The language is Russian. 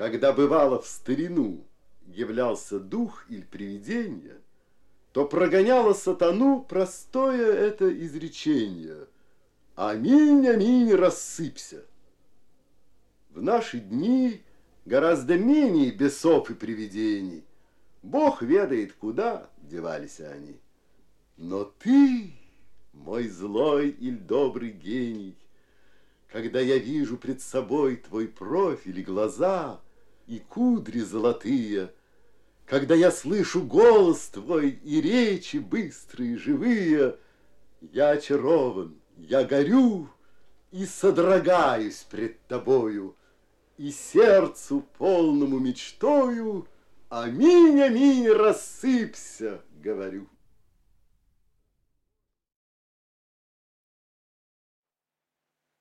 Когда бывало в старину являлся дух или привидение, то прогоняло сатану простое это изречение «Аминь, аминь, рассыпься». В наши дни гораздо менее бесов и привидений. Бог ведает, куда девались они. Но ты, мой злой или добрый гений, Когда я вижу пред собой твой профиль и глаза, И кудри золотые, Когда я слышу голос твой и речи быстрые, живые, Я очарован, я горю и содрогаюсь пред тобою, И сердцу полному мечтою Аминь, аминь, рассыпься, говорю.